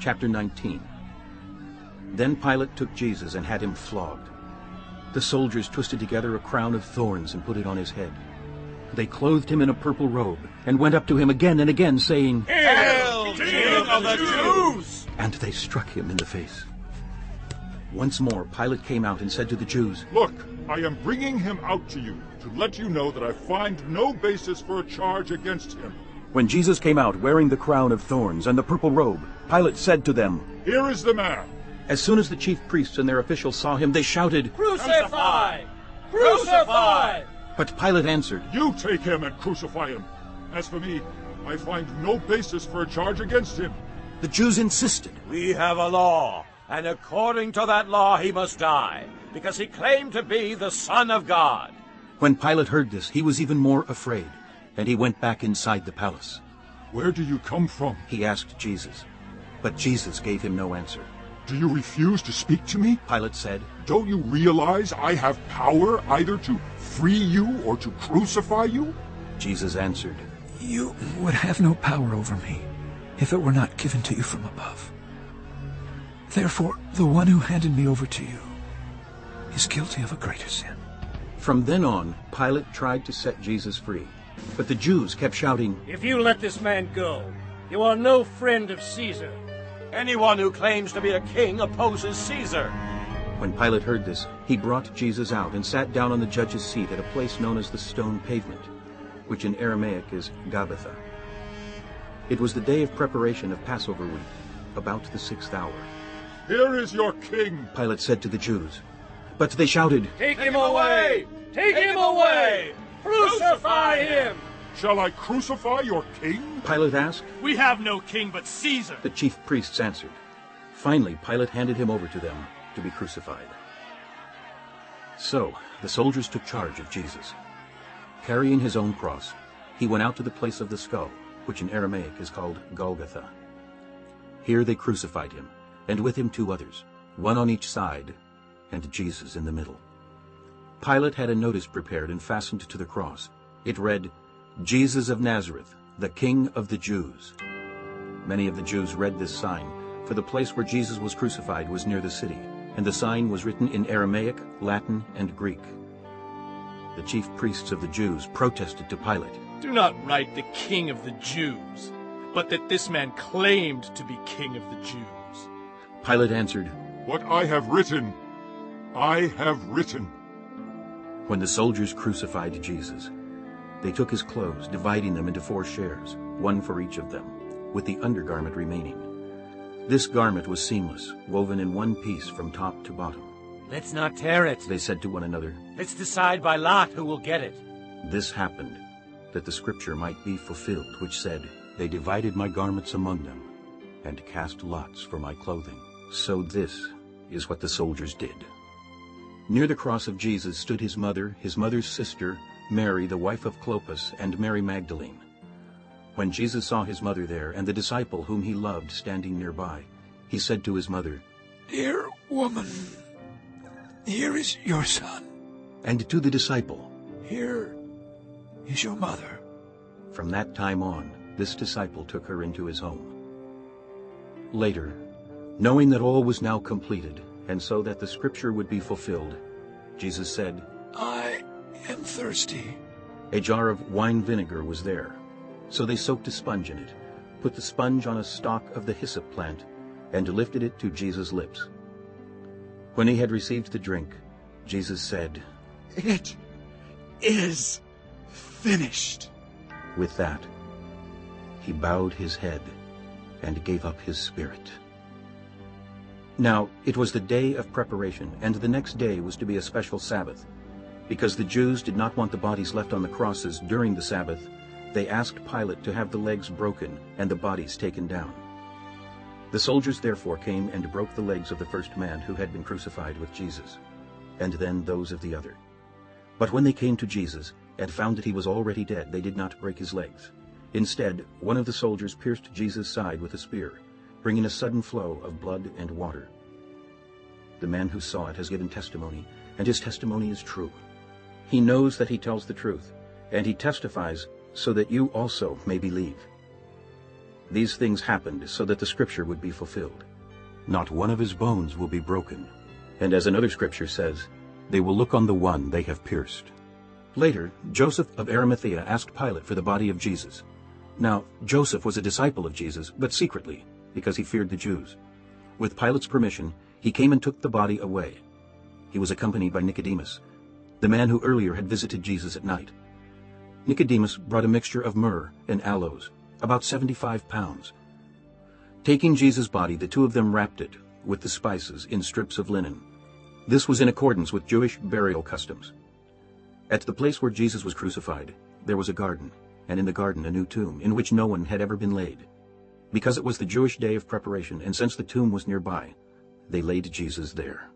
Chapter 19 Then Pilate took Jesus and had him flogged. The soldiers twisted together a crown of thorns and put it on his head. They clothed him in a purple robe and went up to him again and again, saying, Hail, King of the Jews! And they struck him in the face. Once more Pilate came out and said to the Jews, Look, I am bringing him out to you to let you know that I find no basis for a charge against him. When Jesus came out wearing the crown of thorns and the purple robe, Pilate said to them, Here is the man. As soon as the chief priests and their officials saw him, they shouted, Crucify! Crucify! But Pilate answered, You take him and crucify him. As for me, I find no basis for a charge against him. The Jews insisted. We have a law, and according to that law he must die, because he claimed to be the Son of God. When Pilate heard this, he was even more afraid, and he went back inside the palace. Where do you come from? He asked Jesus. But Jesus gave him no answer. Do you refuse to speak to me? Pilate said, Don't you realize I have power either to free you or to crucify you? Jesus answered, You would have no power over me if it were not given to you from above. Therefore, the one who handed me over to you is guilty of a greater sin. From then on, Pilate tried to set Jesus free. But the Jews kept shouting, If you let this man go, you are no friend of Caesar. Anyone who claims to be a king opposes Caesar. When Pilate heard this, he brought Jesus out and sat down on the judge's seat at a place known as the stone pavement, which in Aramaic is Gabbatha. It was the day of preparation of Passover week, about the sixth hour. Here is your king. Pilate said to the Jews. But they shouted, Take him away! Take him away! Crucify him! Shall I crucify your king? Pilate asked. We have no king but Caesar. The chief priests answered. Finally, Pilate handed him over to them to be crucified. So the soldiers took charge of Jesus. Carrying his own cross, he went out to the place of the skull, which in Aramaic is called Golgotha. Here they crucified him, and with him two others, one on each side, and Jesus in the middle. Pilate had a notice prepared and fastened to the cross. It read, Jesus of Nazareth, the King of the Jews. Many of the Jews read this sign, for the place where Jesus was crucified was near the city, and the sign was written in Aramaic, Latin, and Greek. The chief priests of the Jews protested to Pilate. Do not write the King of the Jews, but that this man claimed to be King of the Jews. Pilate answered, What I have written, I have written. When the soldiers crucified Jesus, they took his clothes, dividing them into four shares, one for each of them, with the undergarment remaining. This garment was seamless, woven in one piece from top to bottom. Let's not tear it. They said to one another, Let's decide by lot who will get it. This happened, that the scripture might be fulfilled, which said, They divided my garments among them, and cast lots for my clothing. So this is what the soldiers did. Near the cross of Jesus stood his mother, his mother's sister, Mary, the wife of Clopas, and Mary Magdalene. When Jesus saw his mother there, and the disciple whom he loved standing nearby, he said to his mother, Dear woman, here is your son. And to the disciple, Here is your mother. From that time on, this disciple took her into his home. Later, knowing that all was now completed, and so that the scripture would be fulfilled, Jesus said, I am thirsty. A jar of wine vinegar was there. So they soaked a sponge in it, put the sponge on a stalk of the hyssop plant, and lifted it to Jesus' lips. When he had received the drink, Jesus said, It is finished. With that, he bowed his head and gave up his spirit. Now it was the day of preparation, and the next day was to be a special Sabbath. Because the Jews did not want the bodies left on the crosses during the Sabbath, they asked Pilate to have the legs broken and the bodies taken down. The soldiers therefore came and broke the legs of the first man who had been crucified with Jesus, and then those of the other. But when they came to Jesus and found that he was already dead, they did not break his legs. Instead, one of the soldiers pierced Jesus' side with a spear, bringing a sudden flow of blood and water. The man who saw it has given testimony, and his testimony is true. He knows that he tells the truth, and he testifies so that you also may believe. These things happened so that the scripture would be fulfilled. Not one of his bones will be broken. And as another scripture says, they will look on the one they have pierced. Later, Joseph of Arimathea asked Pilate for the body of Jesus. Now, Joseph was a disciple of Jesus, but secretly, because he feared the Jews. With Pilate's permission, he came and took the body away. He was accompanied by Nicodemus, the man who earlier had visited Jesus at night. Nicodemus brought a mixture of myrrh and aloes, about 75 pounds. Taking Jesus' body, the two of them wrapped it with the spices in strips of linen. This was in accordance with Jewish burial customs. At the place where Jesus was crucified, there was a garden, and in the garden a new tomb, in which no one had ever been laid. Because it was the Jewish day of preparation, and since the tomb was nearby, they laid Jesus there.